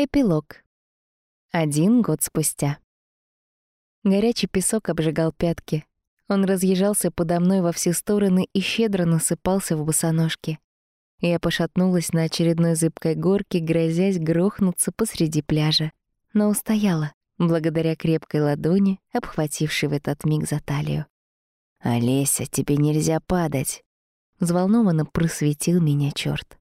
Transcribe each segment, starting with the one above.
Эпилог. Один год спустя. Горячий песок обжигал пятки. Он разъезжался подо мной во все стороны и щедро насыпался в босоножки. Я пошатнулась на очередной зыбкой горке, грозясь грохнуться посреди пляжа. Но устояла, благодаря крепкой ладони, обхватившей в этот миг за талию. «Олеся, тебе нельзя падать!» Взволнованно просветил меня чёрт.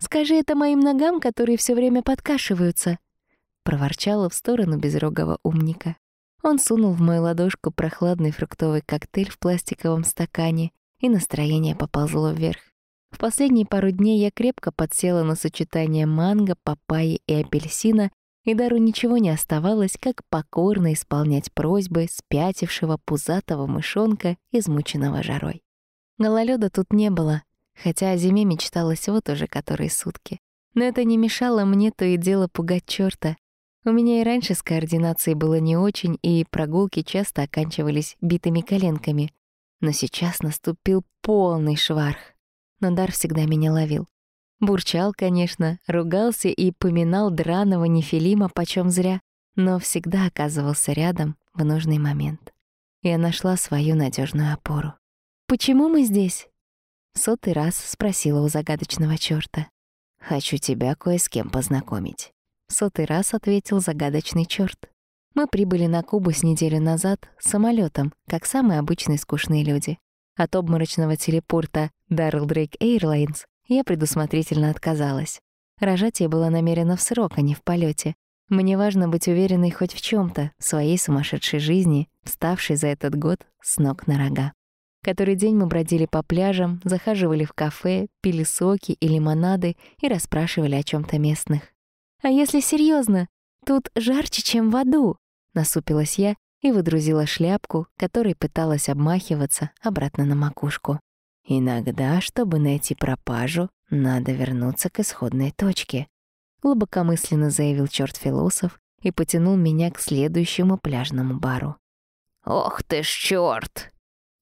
Скажи это моим ногам, которые все время подкашиваются», — проворчала в сторону безрогого умника. Он сунул в мою ладошку прохладный фруктовый коктейль в пластиковом стакане, и настроение поползло вверх. В последние пару дней я крепко подсела на сочетание манго, папайи и апельсина, и Дару ничего не оставалось, как покорно исполнять просьбы спятившего пузатого мышонка, измученного жарой. Гололёда тут не было, хотя о зиме мечталось вот уже которые сутки. Но это не мешало мне то и дело пугать чёрта. У меня и раньше с координацией было не очень, и прогулки часто оканчивались битыми коленками. Но сейчас наступил полный шварх. Но Дар всегда меня ловил. Бурчал, конечно, ругался и поминал драного нефилима почем зря, но всегда оказывался рядом в нужный момент. Я нашла свою надежную опору. «Почему мы здесь?» Сотый раз спросила у загадочного чёрта. «Хочу тебя кое с кем познакомить». сотый раз ответил загадочный чёрт. Мы прибыли на Кубу с неделю назад самолётом, как самые обычные скучные люди. От обморочного телепорта Darrell Drake Airlines я предусмотрительно отказалась. Рожать я была намерена в срок, а не в полёте. Мне важно быть уверенной хоть в чём-то в своей сумасшедшей жизни, вставшей за этот год с ног на рога. Который день мы бродили по пляжам, захаживали в кафе, пили соки и лимонады и расспрашивали о чем то местных. «А если серьезно, тут жарче, чем в аду!» Насупилась я и выдрузила шляпку, которой пыталась обмахиваться обратно на макушку. «Иногда, чтобы найти пропажу, надо вернуться к исходной точке», глубокомысленно заявил черт философ и потянул меня к следующему пляжному бару. «Ох ты ж черт!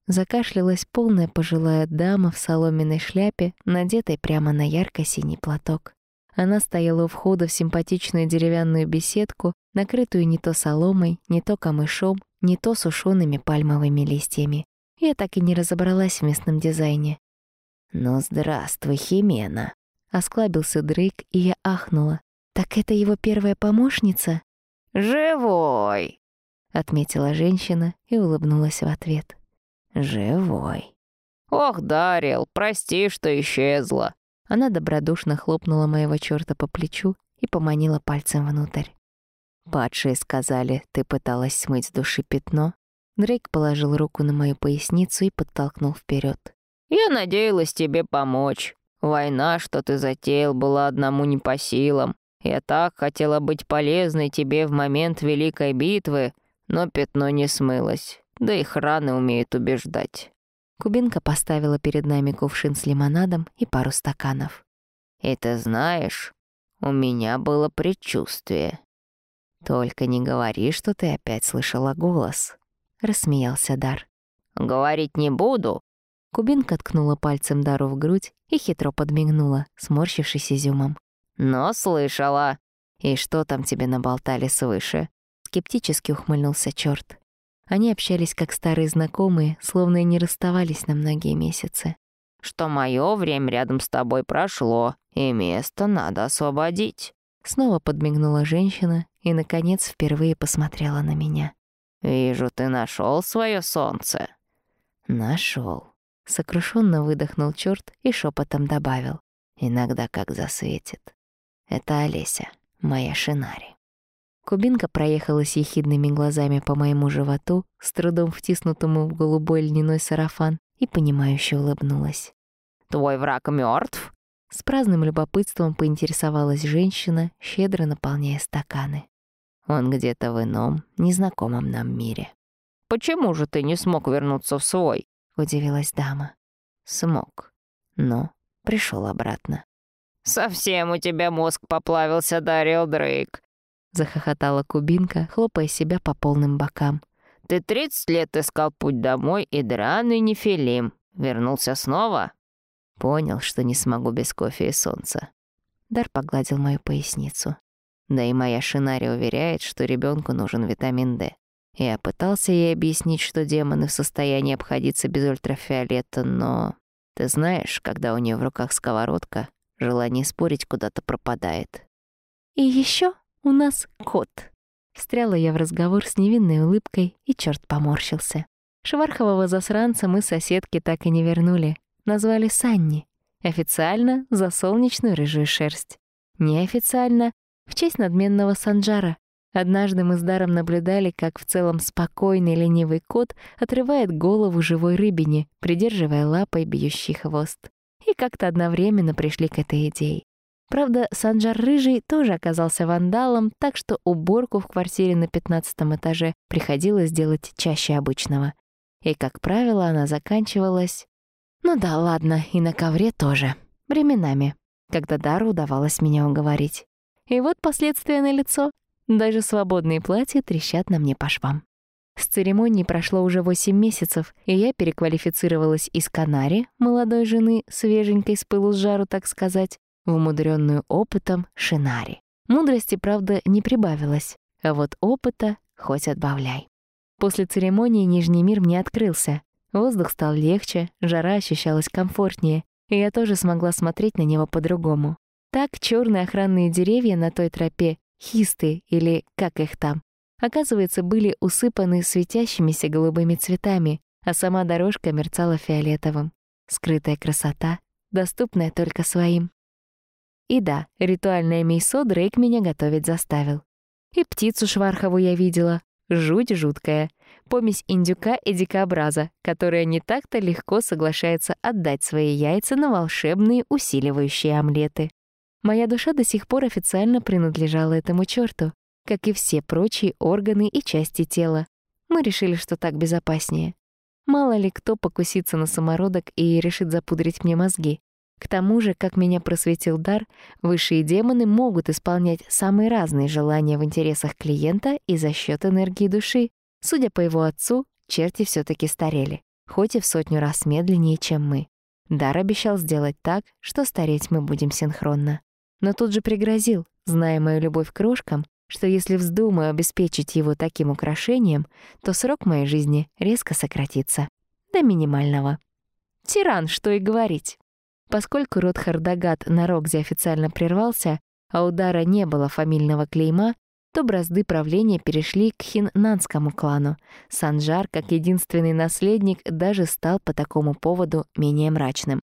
Закашлялась полная пожилая дама в соломенной шляпе, надетой прямо на ярко-синий платок. Она стояла у входа в симпатичную деревянную беседку, накрытую не то соломой, не то камышом, не то сушеными пальмовыми листьями. Я так и не разобралась в местном дизайне. «Ну, здравствуй, Химена!» — осклабился Дрейк, и я ахнула. «Так это его первая помощница?» «Живой!» — отметила женщина и улыбнулась в ответ. Живой. «Ох, Дарил, прости, что исчезла». Она добродушно хлопнула моего чёрта по плечу и поманила пальцем внутрь. «Падшие сказали, ты пыталась смыть с души пятно?» Дрейк положил руку на мою поясницу и подтолкнул вперед. «Я надеялась тебе помочь. Война, что ты затеял, была одному не по силам. Я так хотела быть полезной тебе в момент Великой битвы, но пятно не смылось. Да и раны умеют убеждать. Кубинка поставила перед нами кувшин с лимонадом и пару стаканов. «И ты знаешь, у меня было предчувствие. Только не говори, что ты опять слышала голос», — рассмеялся Дар. «Говорить не буду». Кубинка ткнула пальцем Дару в грудь и хитро подмигнула, сморщившись изюмом. «Но слышала. И что там тебе наболтали свыше?» Скептически ухмыльнулся чёрт. Они общались как старые знакомые, словно и не расставались на многие месяцы. «Что мое время рядом с тобой прошло, и место надо освободить». Снова подмигнула женщина и, наконец, впервые посмотрела на меня. «Вижу, ты нашел свое солнце». Нашел. Сокрушенно выдохнул черт и шепотом добавил. «Иногда как засветит. Это Олеся, моя Шинари». Кубинка проехалась ехидными глазами по моему животу, с трудом втиснутому в голубой льняной сарафан, и понимающе улыбнулась. «Твой враг мертв? С праздным любопытством поинтересовалась женщина, щедро наполняя стаканы. Он где-то в ином, незнакомом нам мире. «Почему же ты не смог вернуться в свой?» — удивилась дама. «Смог, но пришел обратно». «Совсем у тебя мозг поплавился, Дарил Дрейк захохотала кубинка, хлопая себя по полным бокам. «Ты тридцать лет искал путь домой, и драный нефилим. Вернулся снова?» Понял, что не смогу без кофе и солнца. Дар погладил мою поясницу. Да и моя Шинари уверяет, что ребенку нужен витамин D. Я пытался ей объяснить, что демоны в состоянии обходиться без ультрафиолета, но... Ты знаешь, когда у нее в руках сковородка, желание спорить куда-то пропадает. «И еще у нас кот». Встряла я в разговор с невинной улыбкой, и черт поморщился. Швархового засранца мы соседки так и не вернули. Назвали Санни. Официально — за солнечную рыжую шерсть. Неофициально — в честь надменного Санджара. Однажды мы с Даром наблюдали, как в целом спокойный ленивый кот отрывает голову живой рыбине, придерживая лапой бьющий хвост. И как-то одновременно пришли к этой идее. Правда, Санджар Рыжий тоже оказался вандалом, так что уборку в квартире на пятнадцатом этаже приходилось делать чаще обычного. И, как правило, она заканчивалась... Ну да, ладно, и на ковре тоже. Временами, когда Дару удавалось меня уговорить. И вот последствия налицо. Даже свободные платья трещат на мне по швам. С церемонии прошло уже 8 месяцев, и я переквалифицировалась из Канари, молодой жены, свеженькой с пылу с жару, так сказать, в умудренную опытом Шинари. Мудрости, правда, не прибавилось, а вот опыта хоть отбавляй. После церемонии Нижний мир мне открылся. Воздух стал легче, жара ощущалась комфортнее, и я тоже смогла смотреть на него по-другому. Так черные охранные деревья на той тропе, хисты или как их там, оказывается, были усыпаны светящимися голубыми цветами, а сама дорожка мерцала фиолетовым. Скрытая красота, доступная только своим. И да, ритуальное мейсо Дрейк меня готовить заставил. И птицу швархову я видела. Жуть жуткая. Помесь индюка и дикобраза, которая не так-то легко соглашается отдать свои яйца на волшебные усиливающие омлеты. Моя душа до сих пор официально принадлежала этому черту, как и все прочие органы и части тела. Мы решили, что так безопаснее. Мало ли кто покусится на самородок и решит запудрить мне мозги. К тому же, как меня просветил дар, высшие демоны могут исполнять самые разные желания в интересах клиента и за счет энергии души. Судя по его отцу, черти все таки старели, хоть и в сотню раз медленнее, чем мы. Дар обещал сделать так, что стареть мы будем синхронно. Но тут же пригрозил, зная мою любовь к крошкам, что если вздумаю обеспечить его таким украшением, то срок моей жизни резко сократится. До минимального. Тиран, что и говорить. Поскольку род Хардагат на Рокзе официально прервался, а у Дара не было фамильного клейма, то бразды правления перешли к хиннанскому клану. Санжар, как единственный наследник, даже стал по такому поводу менее мрачным.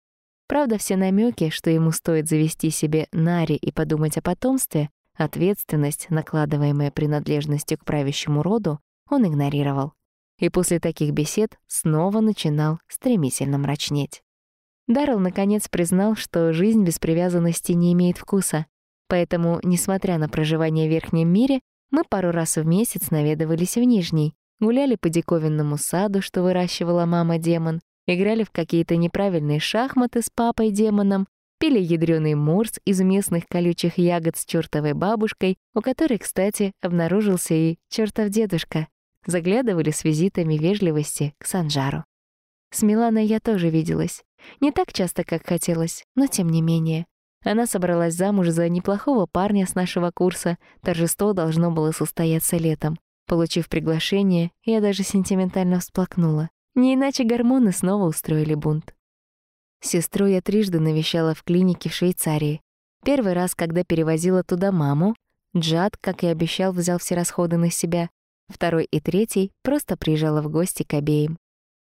Правда, все намеки, что ему стоит завести себе Нари и подумать о потомстве, ответственность, накладываемая принадлежностью к правящему роду, он игнорировал. И после таких бесед снова начинал стремительно мрачнеть. Даррелл наконец признал, что жизнь без привязанности не имеет вкуса. Поэтому, несмотря на проживание в Верхнем мире, мы пару раз в месяц наведывались в Нижний, гуляли по диковинному саду, что выращивала мама-демон, играли в какие-то неправильные шахматы с папой-демоном, пили ядрёный морс из местных колючих ягод с чёртовой бабушкой, у которой, кстати, обнаружился и чёртов дедушка. Заглядывали с визитами вежливости к Санжару. С Миланой я тоже виделась. Не так часто, как хотелось, но тем не менее. Она собралась замуж за неплохого парня с нашего курса. Торжество должно было состояться летом. Получив приглашение, я даже сентиментально всплакнула. Не иначе гормоны снова устроили бунт. Сестру я трижды навещала в клинике в Швейцарии. Первый раз, когда перевозила туда маму, Джад, как и обещал, взял все расходы на себя. Второй и третий просто приезжала в гости к обеим.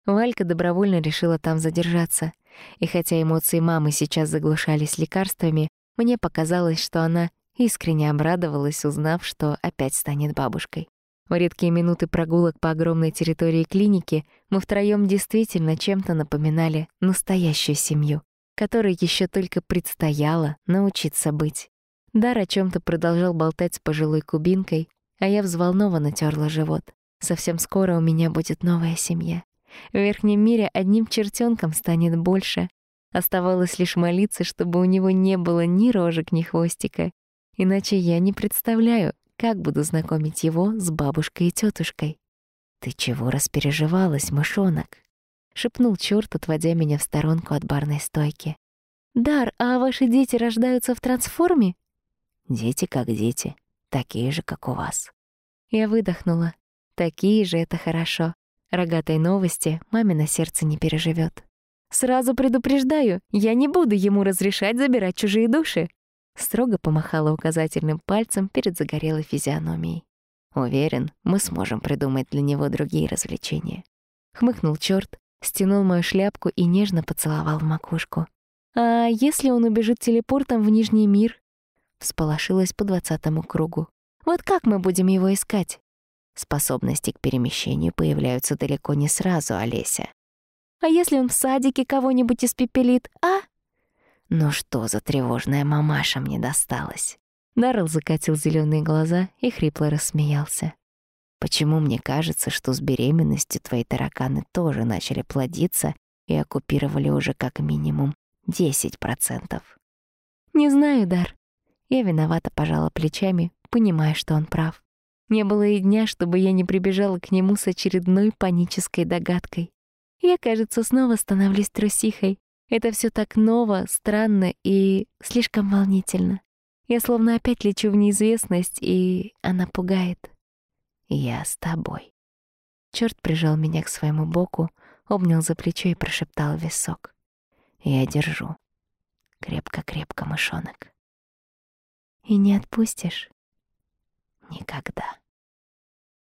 Валька добровольно решила там задержаться. И хотя эмоции мамы сейчас заглушались лекарствами, мне показалось, что она искренне обрадовалась, узнав, что опять станет бабушкой. В редкие минуты прогулок по огромной территории клиники мы втроём действительно чем-то напоминали настоящую семью, которой еще только предстояло научиться быть. Дар о чем то продолжал болтать с пожилой кубинкой, а я взволнованно терла живот. Совсем скоро у меня будет новая семья. В верхнем мире одним чертенком станет больше. Оставалось лишь молиться, чтобы у него не было ни рожек, ни хвостика. Иначе я не представляю, как буду знакомить его с бабушкой и тетушкой. «Ты чего распереживалась, мышонок?» — шепнул чёрт, отводя меня в сторонку от барной стойки. «Дар, а ваши дети рождаются в трансформе?» «Дети как дети. такие же, как у вас. Я выдохнула. Такие же это хорошо. Рогатой новости мамино сердце не переживет. Сразу предупреждаю, я не буду ему разрешать забирать чужие души. Строго помахала указательным пальцем перед загорелой физиономией. Уверен, мы сможем придумать для него другие развлечения. Хмыкнул чёрт, стянул мою шляпку и нежно поцеловал в макушку. А если он убежит телепортом в Нижний мир? Всполошилась по двадцатому кругу. Вот как мы будем его искать? Способности к перемещению появляются далеко не сразу, Олеся. А если он в садике кого-нибудь испепелит, а? Ну что за тревожная мамаша мне досталась? Даррелл закатил зеленые глаза и хрипло рассмеялся. Почему мне кажется, что с беременностью твои тараканы тоже начали плодиться и оккупировали уже как минимум 10%? Не знаю, Дар. Я виновата пожала плечами, понимая, что он прав. Не было и дня, чтобы я не прибежала к нему с очередной панической догадкой. Я, кажется, снова становлюсь трусихой. Это все так ново, странно и слишком волнительно. Я словно опять лечу в неизвестность, и она пугает. Я с тобой. Черт прижал меня к своему боку, обнял за плечо и прошептал в висок. Я держу. Крепко-крепко, мышонок. И не отпустишь? Никогда.